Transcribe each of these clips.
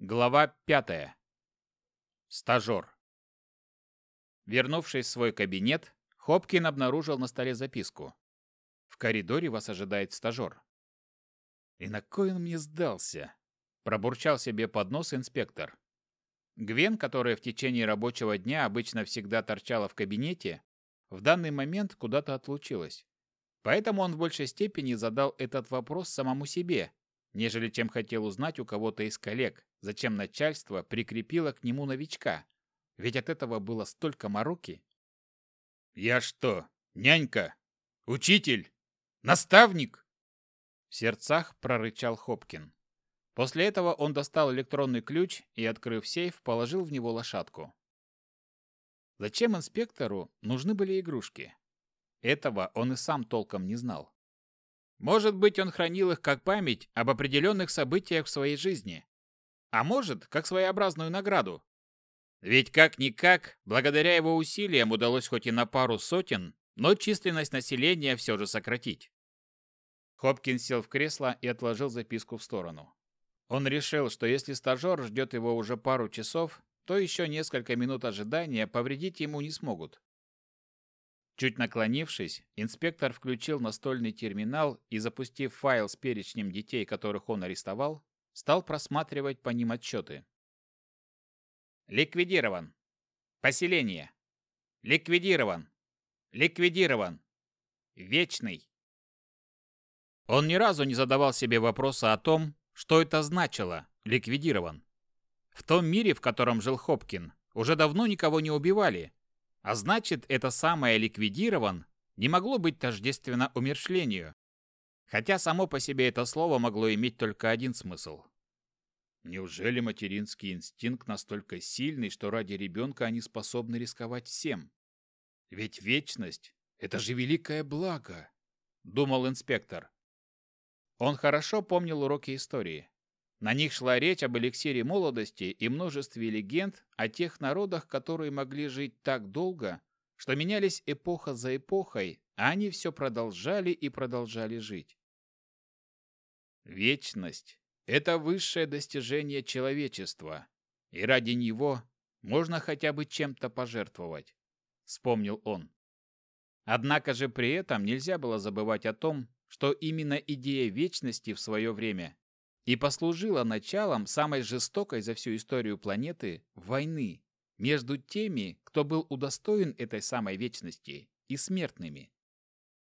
Глава пятая. Стажер. Вернувшись в свой кабинет, Хопкин обнаружил на столе записку. В коридоре вас ожидает стажер. И на кой он мне сдался? Пробурчал себе под нос инспектор. Гвен, которая в течение рабочего дня обычно всегда торчала в кабинете, в данный момент куда-то отлучилась. Поэтому он в большей степени задал этот вопрос самому себе, нежели чем хотел узнать у кого-то из коллег, зачем начальство прикрепило к нему новичка. Ведь от этого было столько мороки. «Я что, нянька? Учитель? Наставник?» В сердцах прорычал Хопкин. После этого он достал электронный ключ и, открыв сейф, положил в него лошадку. Зачем инспектору нужны были игрушки? Этого он и сам толком не знал. Может быть, он хранил их как память об определенных событиях в своей жизни. А может, как своеобразную награду. Ведь как-никак, благодаря его усилиям удалось хоть и на пару сотен, но численность населения все же сократить. Хопкинс сел в кресло и отложил записку в сторону. Он решил, что если стажер ждет его уже пару часов, то еще несколько минут ожидания повредить ему не смогут. Чуть наклонившись, инспектор включил настольный терминал и, запустив файл с перечнем детей, которых он арестовал, стал просматривать по ним отчеты. Ликвидирован. Поселение. Ликвидирован. Ликвидирован. Вечный. Он ни разу не задавал себе вопроса о том, что это значило «ликвидирован». В том мире, в котором жил Хопкин, уже давно никого не убивали, а значит, это самое ликвидирован не могло быть тождественно умершлению. Хотя само по себе это слово могло иметь только один смысл. Неужели материнский инстинкт настолько сильный, что ради ребенка они способны рисковать всем? Ведь вечность – это же великое благо, думал инспектор. Он хорошо помнил уроки истории. На них шла речь об эликсире молодости и множестве легенд о тех народах, которые могли жить так долго, что менялись эпоха за эпохой, а они все продолжали и продолжали жить. Вечность – это высшее достижение человечества, и ради него можно хотя бы чем-то пожертвовать, вспомнил он. Однако же при этом нельзя было забывать о том, что именно идея вечности в свое время и послужила началом самой жестокой за всю историю планеты войны между теми, кто был удостоен этой самой вечности, и смертными.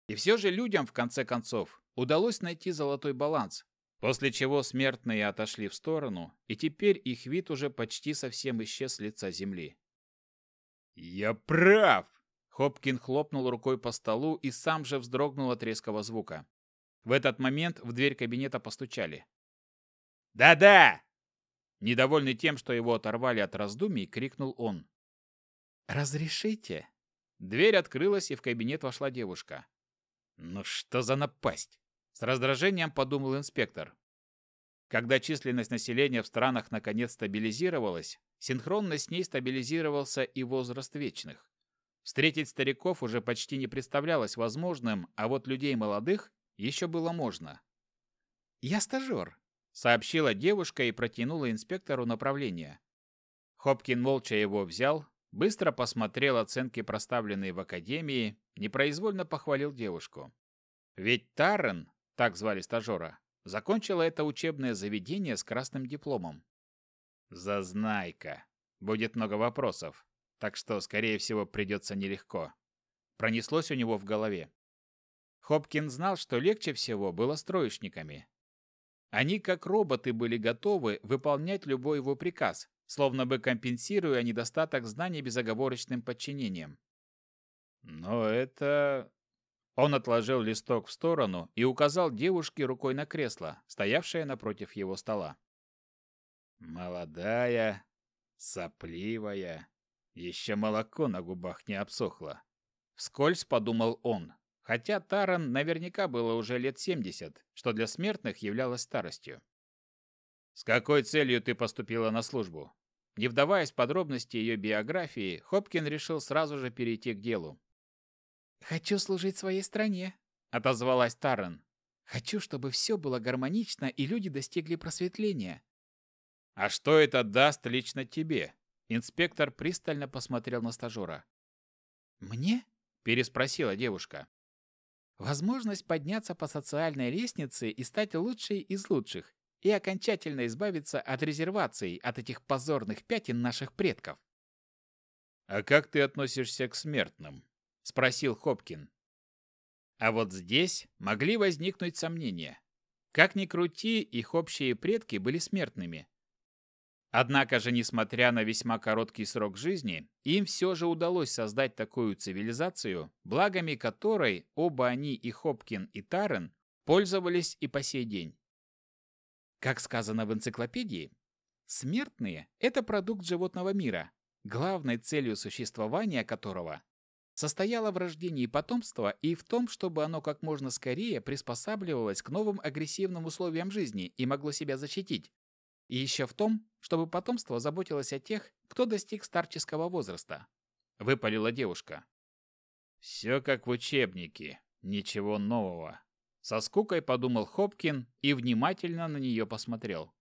И все же людям, в конце концов, удалось найти золотой баланс, после чего смертные отошли в сторону, и теперь их вид уже почти совсем исчез с лица земли. «Я прав!» Хопкин хлопнул рукой по столу и сам же вздрогнул от резкого звука. В этот момент в дверь кабинета постучали. «Да-да!» Недовольный тем, что его оторвали от раздумий, крикнул он. «Разрешите?» Дверь открылась, и в кабинет вошла девушка. «Ну что за напасть?» С раздражением подумал инспектор. Когда численность населения в странах наконец стабилизировалась, синхронно с ней стабилизировался и возраст вечных. Встретить стариков уже почти не представлялось возможным, а вот людей молодых еще было можно. «Я стажер», сообщила девушка и протянула инспектору направление. Хопкин молча его взял, быстро посмотрел оценки, проставленные в академии, непроизвольно похвалил девушку. Ведь Таррен, так звали стажера, закончила это учебное заведение с красным дипломом. Зазнайка. Будет много вопросов, так что, скорее всего, придется нелегко. Пронеслось у него в голове. Хопкин знал, что легче всего было с троечниками, они как роботы были готовы выполнять любой его приказ, словно бы компенсируя недостаток знаний безоговорочным подчинением. Но это... Он отложил листок в сторону и указал девушке рукой на кресло, стоявшее напротив его стола. Молодая, сопливая, еще молоко на губах не обсохло. Вскользь подумал он, хотя Таран наверняка было уже лет 70, что для смертных являлось старостью. «С какой целью ты поступила на службу?» Не вдаваясь в подробности ее биографии, Хопкин решил сразу же перейти к делу. «Хочу служить своей стране», — отозвалась Таран. «Хочу, чтобы все было гармонично и люди достигли просветления». А что это даст лично тебе? Инспектор пристально посмотрел на стажера. «Мне?» – переспросила девушка. «Возможность подняться по социальной лестнице и стать лучшей из лучших, и окончательно избавиться от резерваций, от этих позорных пятен наших предков». «А как ты относишься к смертным?» – спросил Хопкин. А вот здесь могли возникнуть сомнения. Как ни крути, их общие предки были смертными. Однако же, несмотря на весьма короткий срок жизни, им все же удалось создать такую цивилизацию, благами которой оба они, и Хопкин, и Тарен, пользовались и по сей день. Как сказано в энциклопедии, смертные – это продукт животного мира, главной целью существования которого состояло в рождении потомства и в том, чтобы оно как можно скорее приспосабливалось к новым агрессивным условиям жизни и могло себя защитить, и еще в том, чтобы потомство заботилось о тех, кто достиг старческого возраста. Выпалила девушка. Все как в учебнике. Ничего нового. Со скукой подумал Хопкин и внимательно на нее посмотрел.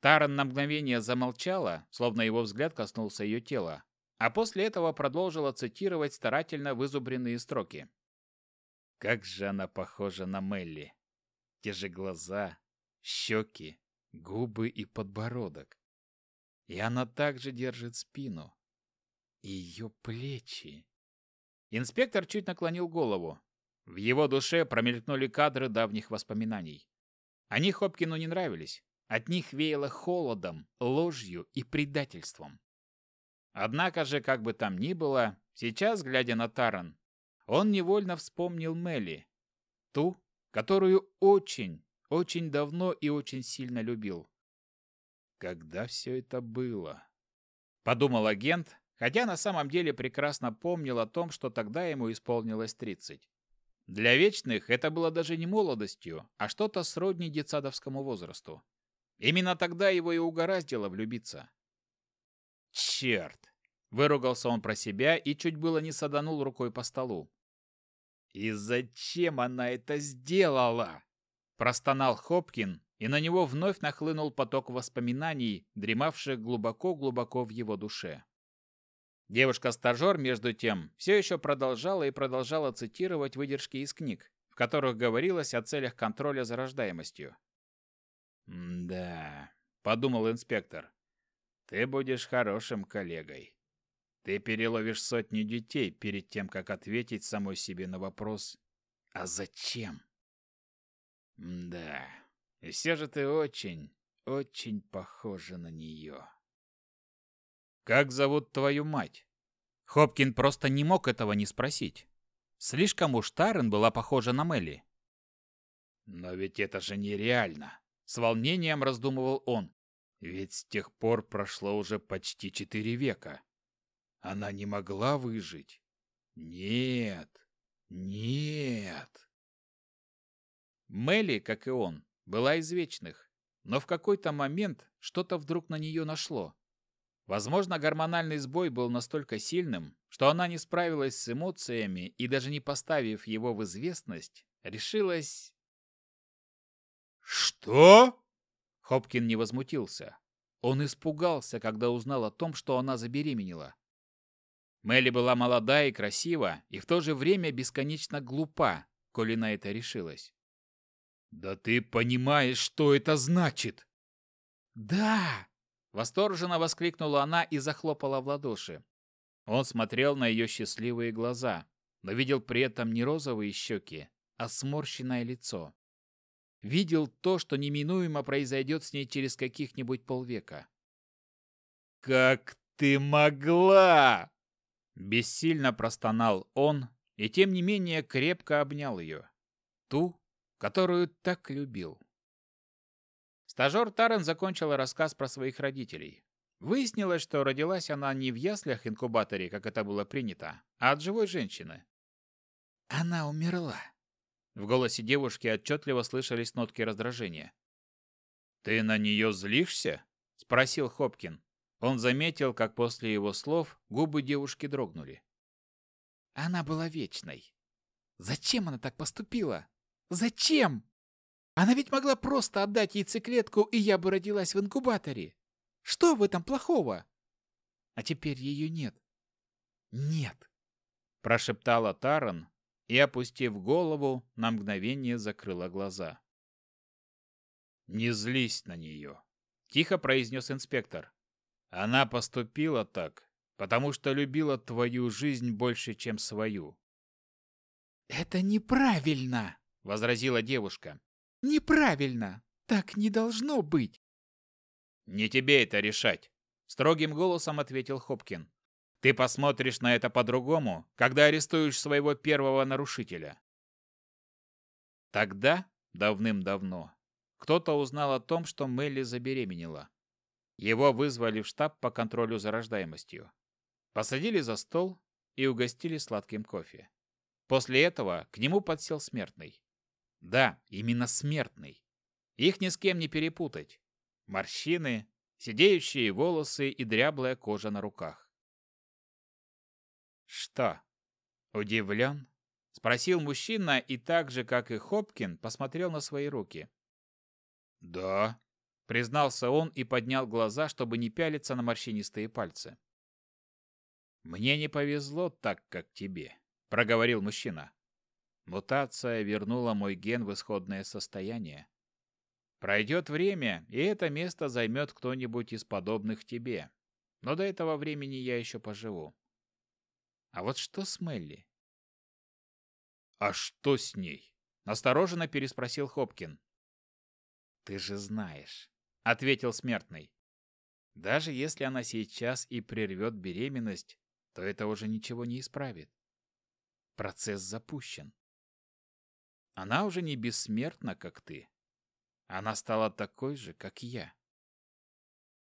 Таран на мгновение замолчала, словно его взгляд коснулся ее тела, а после этого продолжила цитировать старательно вызубренные строки. Как же она похожа на Мелли. Те же глаза, щеки, губы и подбородок. И она также держит спину. И ее плечи. Инспектор чуть наклонил голову. В его душе промелькнули кадры давних воспоминаний. Они Хопкину не нравились. От них веяло холодом, ложью и предательством. Однако же, как бы там ни было, сейчас, глядя на Таран, он невольно вспомнил Мелли. Ту, которую очень, очень давно и очень сильно любил. Когда все это было? Подумал агент, хотя на самом деле прекрасно помнил о том, что тогда ему исполнилось 30. Для вечных это было даже не молодостью, а что-то сродни детсадовскому возрасту. Именно тогда его и угораздило влюбиться. Черт! Выругался он про себя и чуть было не саданул рукой по столу. «И зачем она это сделала?» Простонал Хопкин, и на него вновь нахлынул поток воспоминаний, дремавших глубоко-глубоко в его душе. Девушка-стажер, между тем, все еще продолжала и продолжала цитировать выдержки из книг, в которых говорилось о целях контроля за рождаемостью. «Да», — подумал инспектор, — «ты будешь хорошим коллегой. Ты переловишь сотни детей перед тем, как ответить самой себе на вопрос «А зачем?». Да, и все же ты очень, очень похожа на нее. Как зовут твою мать? Хопкин просто не мог этого не спросить. Слишком уж Тарен была похожа на Мелли. Но ведь это же нереально. С волнением раздумывал он. Ведь с тех пор прошло уже почти четыре века. Она не могла выжить. Нет, нет. Мелли, как и он, была из вечных, но в какой-то момент что-то вдруг на нее нашло. Возможно, гормональный сбой был настолько сильным, что она не справилась с эмоциями и даже не поставив его в известность, решилась... «Что?» Хопкин не возмутился. Он испугался, когда узнал о том, что она забеременела. Мелли была молода и красива, и в то же время бесконечно глупа, коли на это решилась. «Да ты понимаешь, что это значит?» «Да!» – восторженно воскликнула она и захлопала в ладоши. Он смотрел на ее счастливые глаза, но видел при этом не розовые щеки, а сморщенное лицо. Видел то, что неминуемо произойдет с ней через каких-нибудь полвека. «Как ты могла!» Бессильно простонал он и тем не менее крепко обнял ее. Ту, которую так любил. Стажер Таран закончила рассказ про своих родителей. Выяснилось, что родилась она не в яслях-инкубаторе, как это было принято, а от живой женщины. «Она умерла». В голосе девушки отчетливо слышались нотки раздражения. «Ты на нее злишься?» – спросил Хопкин. Он заметил, как после его слов губы девушки дрогнули. Она была вечной. Зачем она так поступила? Зачем? Она ведь могла просто отдать яйцеклетку, и я бы родилась в инкубаторе. Что в этом плохого? А теперь ее нет. Нет, прошептала Таран и, опустив голову, на мгновение закрыла глаза. Не злись на нее, тихо произнес инспектор. Она поступила так, потому что любила твою жизнь больше, чем свою. Это неправильно, возразила девушка. Неправильно. Так не должно быть. Не тебе это решать, строгим голосом ответил Хопкин. Ты посмотришь на это по-другому, когда арестуешь своего первого нарушителя. Тогда, давным-давно, кто-то узнал о том, что Мелли забеременела. Его вызвали в штаб по контролю за рождаемостью. Посадили за стол и угостили сладким кофе. После этого к нему подсел смертный. Да, именно смертный. Их ни с кем не перепутать. Морщины, сидеющие волосы и дряблая кожа на руках. «Что, удивлен?» — спросил мужчина и так же, как и Хопкин, посмотрел на свои руки. «Да», — признался он и поднял глаза, чтобы не пялиться на морщинистые пальцы. «Мне не повезло так, как тебе», — проговорил мужчина. Мутация вернула мой ген в исходное состояние. Пройдет время, и это место займет кто-нибудь из подобных тебе. Но до этого времени я еще поживу. А вот что с Мелли? А что с ней? Настороженно переспросил Хопкин. Ты же знаешь, ответил смертный. Даже если она сейчас и прервет беременность, то это уже ничего не исправит. Процесс запущен. Она уже не бессмертна, как ты. Она стала такой же, как я.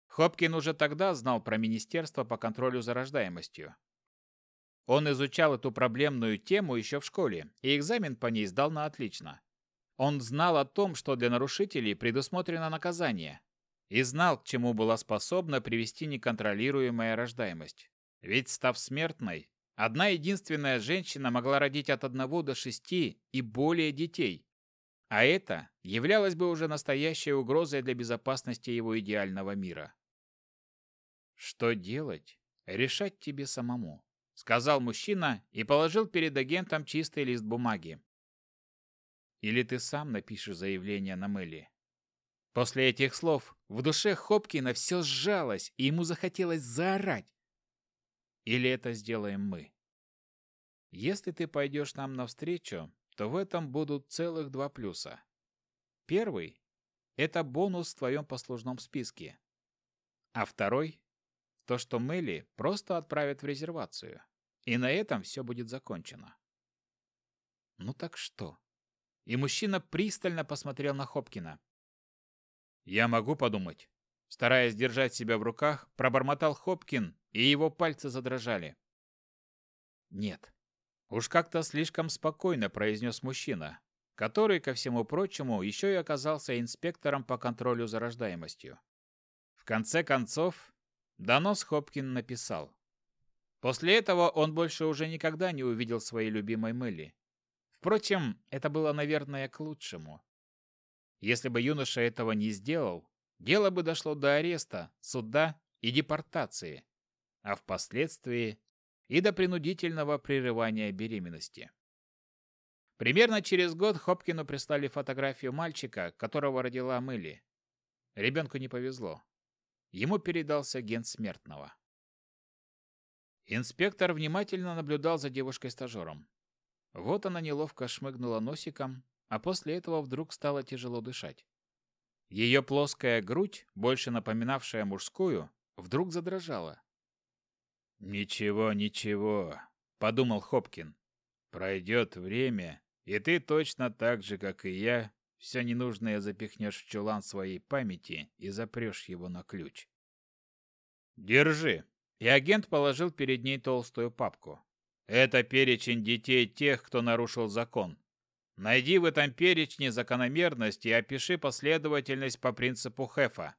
Хопкин уже тогда знал про Министерство по контролю за рождаемостью. Он изучал эту проблемную тему еще в школе, и экзамен по ней сдал на отлично. Он знал о том, что для нарушителей предусмотрено наказание, и знал, к чему была способна привести неконтролируемая рождаемость. Ведь, став смертной, Одна единственная женщина могла родить от одного до шести и более детей. А это являлось бы уже настоящей угрозой для безопасности его идеального мира. «Что делать? Решать тебе самому», — сказал мужчина и положил перед агентом чистый лист бумаги. «Или ты сам напишешь заявление на Мэлли». После этих слов в душе Хопкина все сжалось, и ему захотелось заорать. Или это сделаем мы? Если ты пойдешь нам навстречу, то в этом будут целых два плюса. Первый – это бонус в твоем послужном списке. А второй – то, что Мелли просто отправят в резервацию. И на этом все будет закончено. Ну так что? И мужчина пристально посмотрел на Хопкина. Я могу подумать. Стараясь держать себя в руках, пробормотал Хопкин, и его пальцы задрожали. Нет. Уж как-то слишком спокойно произнес мужчина, который, ко всему прочему, еще и оказался инспектором по контролю за рождаемостью. В конце концов, донос Хопкин написал. После этого он больше уже никогда не увидел своей любимой Мэлли. Впрочем, это было, наверное, к лучшему. Если бы юноша этого не сделал, дело бы дошло до ареста, суда и депортации а впоследствии и до принудительного прерывания беременности. Примерно через год Хопкину прислали фотографию мальчика, которого родила Мэлли. Ребенку не повезло. Ему передался ген смертного. Инспектор внимательно наблюдал за девушкой-стажером. Вот она неловко шмыгнула носиком, а после этого вдруг стало тяжело дышать. Ее плоская грудь, больше напоминавшая мужскую, вдруг задрожала. «Ничего, ничего», — подумал Хопкин. «Пройдет время, и ты точно так же, как и я, все ненужное запихнешь в чулан своей памяти и запрешь его на ключ». «Держи», и агент положил перед ней толстую папку. «Это перечень детей тех, кто нарушил закон. Найди в этом перечне закономерность и опиши последовательность по принципу Хефа.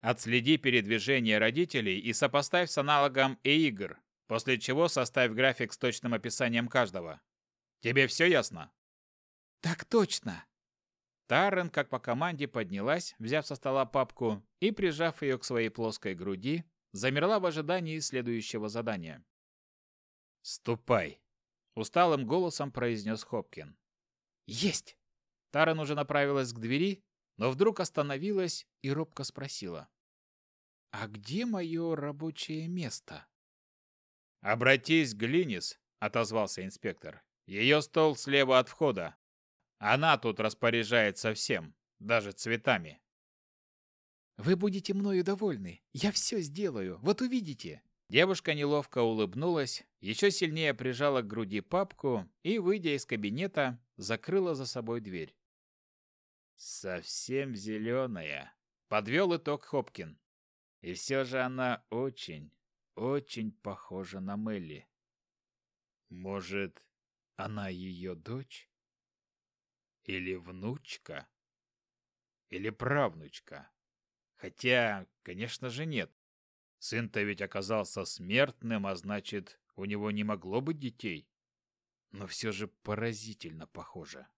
Отследи передвижение родителей и сопоставь с аналогом e-игр, после чего составь график с точным описанием каждого. Тебе все ясно? Так точно. Таррен, как по команде, поднялась, взяв со стола папку и, прижав ее к своей плоской груди, замерла в ожидании следующего задания. «Ступай!» – усталым голосом произнес Хопкин. «Есть!» Таррен уже направилась к двери, но вдруг остановилась и робко спросила. «А где мое рабочее место?» «Обратись к Глинис», — отозвался инспектор. «Ее стол слева от входа. Она тут распоряжается всем, даже цветами. Вы будете мною довольны. Я все сделаю. Вот увидите. Девушка неловко улыбнулась, еще сильнее прижала к груди папку и, выйдя из кабинета, закрыла за собой дверь. «Совсем зеленая», — подвел итог Хопкин. «И все же она очень, очень похожа на Мелли. Может, она ее дочь?» Или внучка? Или правнучка? Хотя, конечно же, нет. Сын-то ведь оказался смертным, а значит, у него не могло быть детей. Но все же поразительно похоже.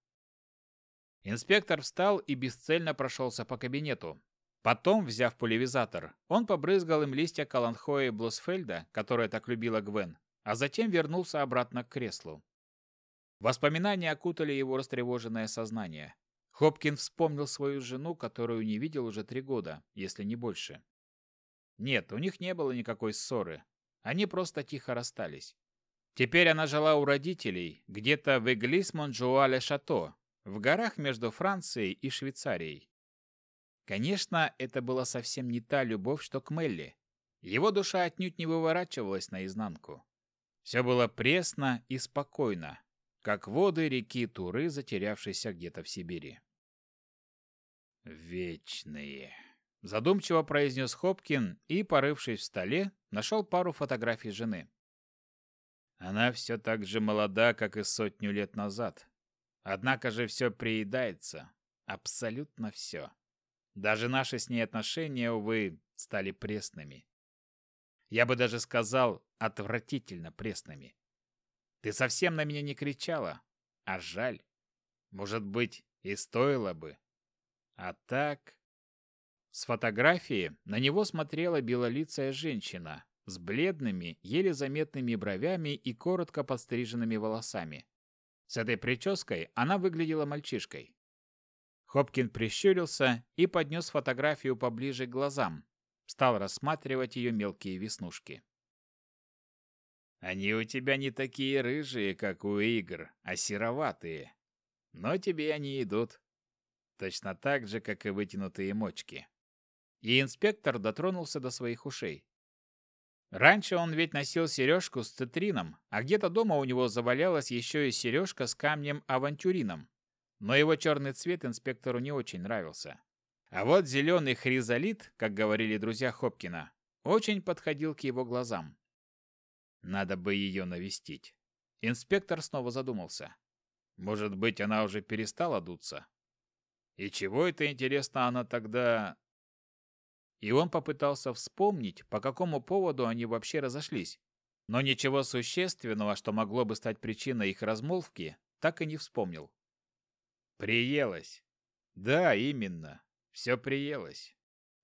Инспектор встал и бесцельно прошелся по кабинету. Потом, взяв пулевизатор, он побрызгал им листья Каланхоя и Блосфельда, которые так любила Гвен, а затем вернулся обратно к креслу. Воспоминания окутали его растревоженное сознание. Хопкин вспомнил свою жену, которую не видел уже три года, если не больше. Нет, у них не было никакой ссоры. Они просто тихо расстались. Теперь она жила у родителей, где-то в Эглис-Монжуале-Шато, в горах между Францией и Швейцарией. Конечно, это была совсем не та любовь, что к Мелли. Его душа отнюдь не выворачивалась наизнанку. Все было пресно и спокойно, как воды реки Туры, затерявшейся где-то в Сибири. «Вечные», — задумчиво произнес Хопкин и, порывшись в столе, нашел пару фотографий жены. Она все так же молода, как и сотню лет назад. Однако же все приедается. Абсолютно все. Даже наши с ней отношения, увы, стали пресными. Я бы даже сказал, отвратительно пресными. Ты совсем на меня не кричала. А жаль. Может быть, и стоило бы. А так... С фотографии на него смотрела белолицая женщина с бледными, еле заметными бровями и коротко подстриженными волосами. С этой прической она выглядела мальчишкой. Хопкин прищурился и поднес фотографию поближе к глазам. Стал рассматривать ее мелкие веснушки. Они у тебя не такие рыжие, как у игр, а сероватые. Но тебе они идут. Точно так же, как и вытянутые мочки. И инспектор дотронулся до своих ушей. Раньше он ведь носил сережку с цитрином, а где-то дома у него завалялась еще и сережка с камнем-авантюрином. Но его черный цвет инспектору не очень нравился. А вот зеленый хризолит, как говорили друзья Хопкина, очень подходил к его глазам. Надо бы ее навестить. Инспектор снова задумался. Может быть, она уже перестала дуться? И чего это, интересно, она тогда... И он попытался вспомнить, по какому поводу они вообще разошлись. Но ничего существенного, что могло бы стать причиной их размолвки, так и не вспомнил. Приелось. Да, именно. Все приелось.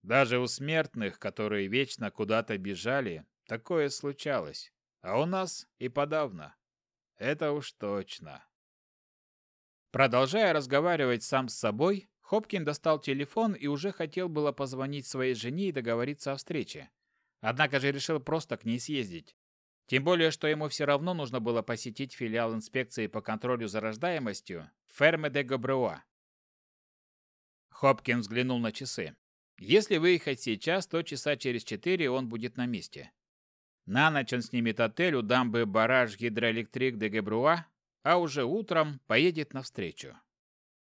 Даже у смертных, которые вечно куда-то бежали, такое случалось. А у нас и подавно. Это уж точно. Продолжая разговаривать сам с собой, Хопкин достал телефон и уже хотел было позвонить своей жене и договориться о встрече. Однако же решил просто к ней съездить. Тем более, что ему все равно нужно было посетить филиал инспекции по контролю за рождаемостью Ферме де Габреуа. Хопкин взглянул на часы. Если выехать сейчас, то часа через четыре он будет на месте. На ночь он снимет отель у дамбы Бараж Гидроэлектрик де Гебруа, а уже утром поедет навстречу.